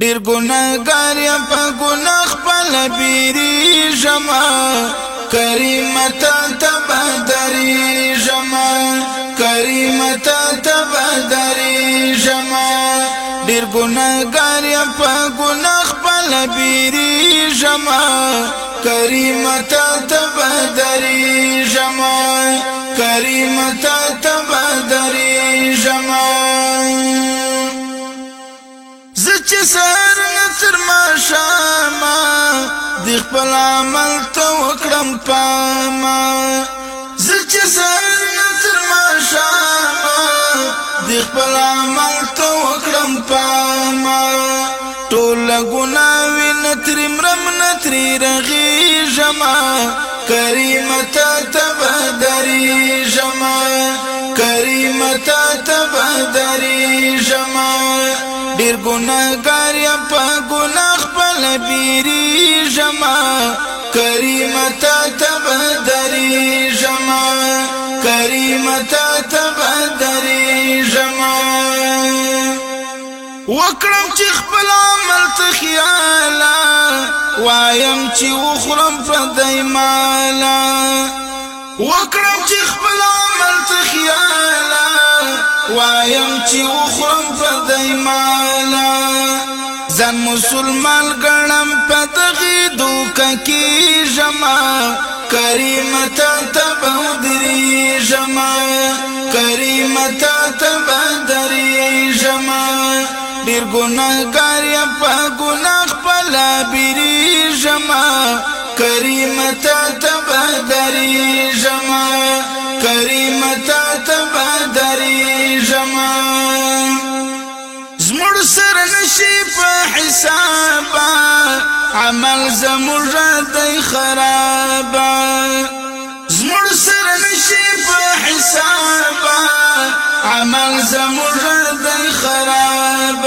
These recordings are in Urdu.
ډیر ګناګار یم په ګناه خپل بیری جما کریم تا تبدری جما کریم تا تبدری جما ډیر ګناګار یم په ګناه خپل بیری جما کریم تا تبدری جما کریم تا تبدری جما زچ سر نصر ما شاما دی خپل عمل ته وکړم پاما. زچ سر نصر ما شاما دی خپل عمل ته وکړم پاما. ټول ګناوي نتر مرم نتر رغي جما کریمتا تبدری ګناه خپل بیری جما کریمتا تبدری جما کریمتا تبدری جما وکړم چې خپل عمل ته خیالا وایم چې وخرم په دایمالا وکړم چې خپل عمل ته خیالا وایم چې وخرم په دایمالا ځان مسلمان ګڼم په دغه دوک کې جما کریمتا تبودری جما کریمتا تبدری جما ډیر ګناګار یم په ګناه خپل بیری جما کریمتا تبدری جما کریمتا سر حساب عمل زموږ د خراب زمړ سر نشي حساب عمل زموږ د خراب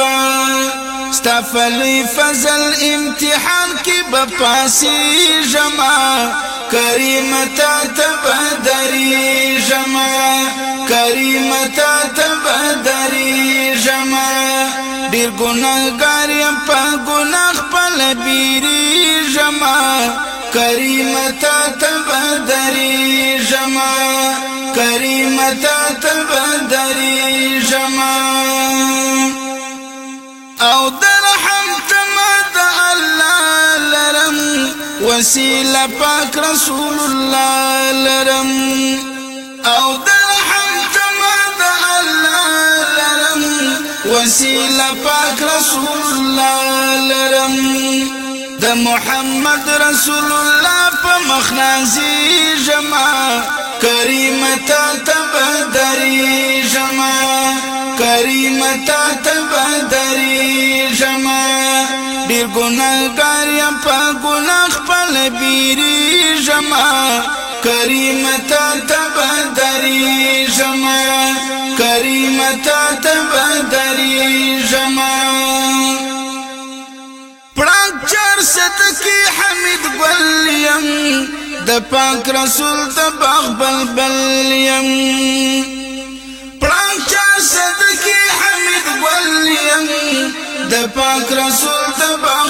استفلی فضل امتحان کی بپاسی جما کریمتا تبدری جما کریمتا تبدری ډیر ګناګار یم، په ګناه خپل بیری جما کریمتا تبدری جما کریمتا تبدری جما او درحم تمد الله لرم. وسیله پاک رسول الله لرم. او درحم وسیله پاک رسول الله لرم. د محمد رسول الله په مخنازي جما کریمتا تبدری جما کریمتا تبدری جما ډیر ګناګار یم په ګناه خپل بیری جما کریمتا تبدری جما کریمتا تبدری جما پړنګ چر صدقي حمید ګلیم د پاک رسول د باغ بلبل یم پړنګ چر صدقي حمید ګلیم د پاک رسول د باغ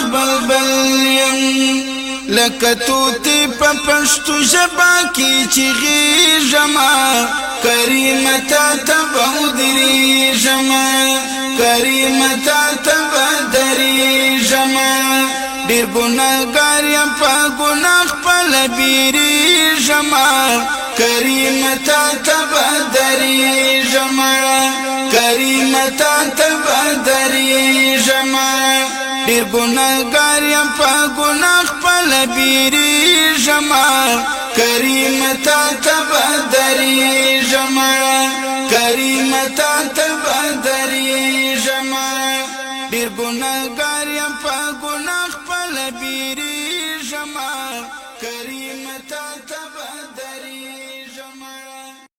لکه توتی په پښتو ژبه کې چیغې جما کریمتا تبودری جما کریمتا تبدری جما ډیر ګناګار یم، په ګناه خپل بیری جما کریمتا تبدری جما کریمتا تبدری جما ډیر ګناګار یم په ګناه خپل بیری جما کریمتا تبدری جما کریمتا تبدری جما ډیر ګناګار یم په ګناه خپل بیری جما